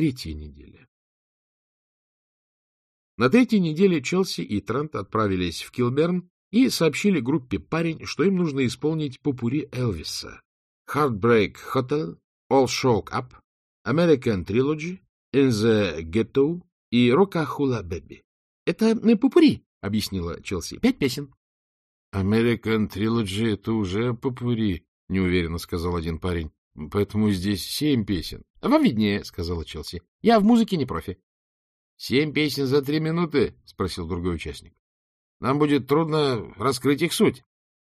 третья неделя. На третьей неделе Челси и Трент отправились в Килберн и сообщили группе парень, что им нужно исполнить попури Элвиса. Heartbreak Hotel, All Shock Up, American Trilogy, In the Ghetto и Roca Hula Baby. — Это попури, — объяснила Челси. — Пять песен. — American Trilogy — это уже попури, — неуверенно сказал один парень. — Поэтому здесь семь песен. — Вам виднее, — сказала Челси. — Я в музыке не профи. — Семь песен за три минуты? — спросил другой участник. — Нам будет трудно раскрыть их суть.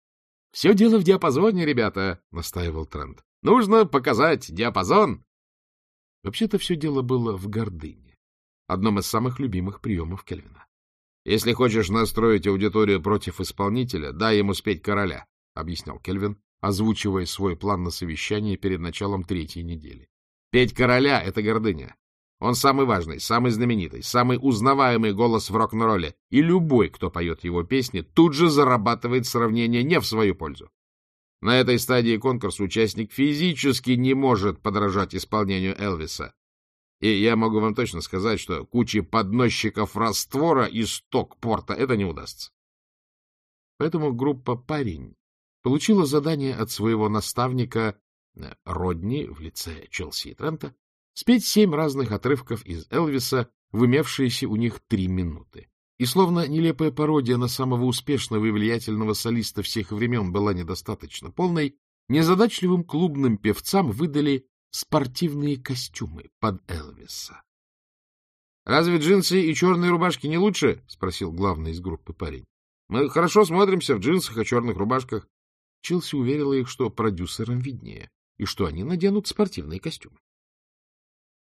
— Все дело в диапазоне, ребята, — настаивал Трент. — Нужно показать диапазон. Вообще-то все дело было в гордыне, одном из самых любимых приемов Кельвина. — Если хочешь настроить аудиторию против исполнителя, дай ему спеть короля, — объяснял Кельвин, озвучивая свой план на совещании перед началом третьей недели. — Петь короля — это гордыня. Он самый важный, самый знаменитый, самый узнаваемый голос в рок-н-ролле, и любой, кто поет его песни, тут же зарабатывает сравнение не в свою пользу. На этой стадии конкурса участник физически не может подражать исполнению Элвиса. И я могу вам точно сказать, что куче подносчиков раствора из сток-порта это не удастся. Поэтому группа «Парень» получила задание от своего наставника э, Родни в лице Челси Трента спеть семь разных отрывков из Элвиса в имевшиеся у них три минуты. И словно нелепая пародия на самого успешного и влиятельного солиста всех времен была недостаточно полной, незадачливым клубным певцам выдали спортивные костюмы под Элвиса. — Разве джинсы и черные рубашки не лучше? — спросил главный из группы парень. — Мы хорошо смотримся в джинсах и черных рубашках. Чилси уверила их, что продюсерам виднее, и что они наденут спортивные костюмы.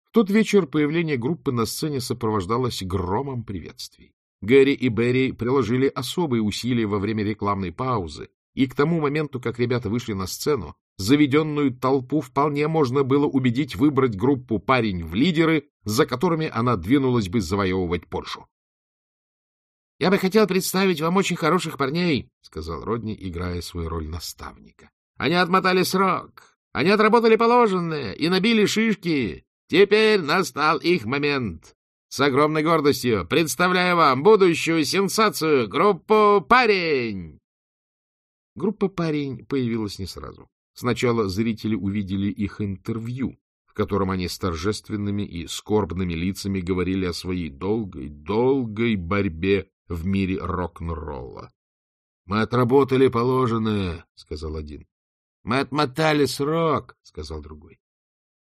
В тот вечер появление группы на сцене сопровождалось громом приветствий. Гэри и Берри приложили особые усилия во время рекламной паузы, и к тому моменту, как ребята вышли на сцену, заведенную толпу вполне можно было убедить выбрать группу «Парень» в лидеры, за которыми она двинулась бы завоевывать Польшу. — Я бы хотел представить вам очень хороших парней, — сказал Родни, играя свою роль наставника. — Они отмотали срок, они отработали положенное и набили шишки. Теперь настал их момент. С огромной гордостью представляю вам будущую сенсацию группу «Парень». Группа «Парень» появилась не сразу. Сначала зрители увидели их интервью, в котором они с торжественными и скорбными лицами говорили о своей долгой, долгой борьбе в мире рок-н-ролла. — Мы отработали положенное, — сказал один. — Мы отмотали срок, — сказал другой.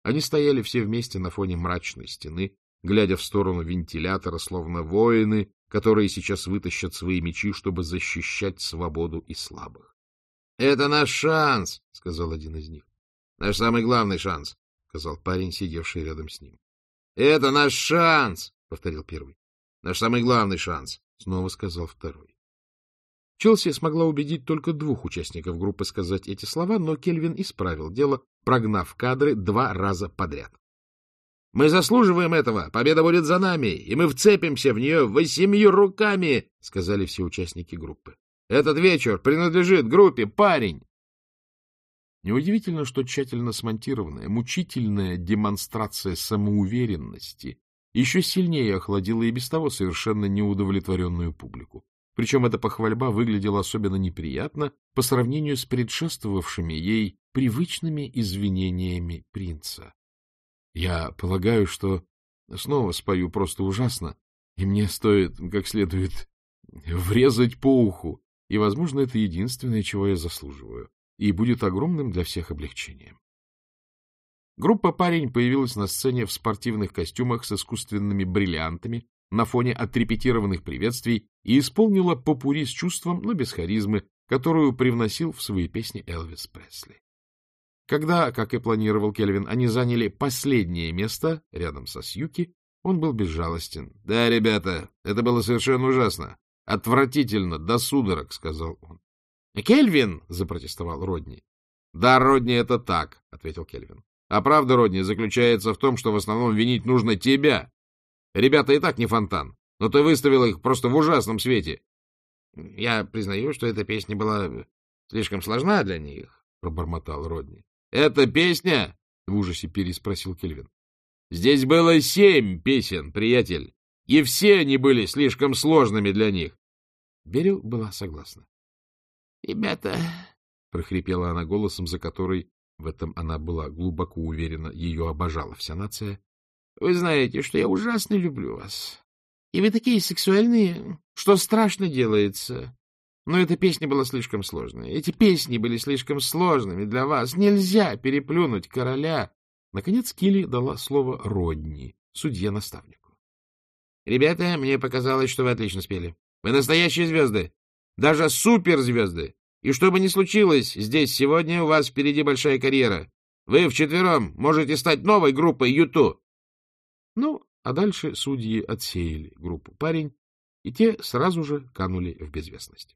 Они стояли все вместе на фоне мрачной стены, глядя в сторону вентилятора, словно воины, которые сейчас вытащат свои мечи, чтобы защищать свободу и слабых. — Это наш шанс, — сказал один из них. — Наш самый главный шанс, — сказал парень, сидевший рядом с ним. — Это наш шанс, — повторил первый. — Наш самый главный шанс, — снова сказал второй. Челси смогла убедить только двух участников группы сказать эти слова, но Кельвин исправил дело, прогнав кадры два раза подряд. Мы заслуживаем этого. Победа будет за нами, и мы вцепимся в нее восемью руками, — сказали все участники группы. Этот вечер принадлежит группе «Парень». Неудивительно, что тщательно смонтированная, мучительная демонстрация самоуверенности еще сильнее охладила и без того совершенно неудовлетворенную публику. Причем эта похвальба выглядела особенно неприятно по сравнению с предшествовавшими ей привычными извинениями принца. Я полагаю, что снова спою просто ужасно, и мне стоит как следует врезать по уху, и, возможно, это единственное, чего я заслуживаю, и будет огромным для всех облегчением. Группа «Парень» появилась на сцене в спортивных костюмах с искусственными бриллиантами на фоне отрепетированных приветствий и исполнила попури с чувством, но без харизмы, которую привносил в свои песни Элвис Пресли. Когда, как и планировал Кельвин, они заняли последнее место рядом со Сьюки, он был безжалостен. — Да, ребята, это было совершенно ужасно. Отвратительно, до судорог, — сказал он. — Кельвин! — запротестовал Родни. — Да, Родни, это так, — ответил Кельвин. — А правда, Родни, заключается в том, что в основном винить нужно тебя. Ребята и так не фонтан, но ты выставил их просто в ужасном свете. — Я признаю, что эта песня была слишком сложна для них, — пробормотал Родни. — Это песня? — в ужасе переспросил Кельвин. Здесь было семь песен, приятель, и все они были слишком сложными для них. Берил была согласна. — Ребята, — прохрипела она голосом, за который, в этом она была глубоко уверена, ее обожала вся нация, — вы знаете, что я ужасно люблю вас. И вы такие сексуальные, что страшно делается. Но эта песня была слишком сложной. Эти песни были слишком сложными для вас. Нельзя переплюнуть короля. Наконец Килли дала слово Родни, судье-наставнику. — Ребята, мне показалось, что вы отлично спели. Вы настоящие звезды. Даже суперзвезды. И что бы ни случилось, здесь сегодня у вас впереди большая карьера. Вы вчетвером можете стать новой группой Юту. Ну, а дальше судьи отсеяли группу парень, и те сразу же канули в безвестность.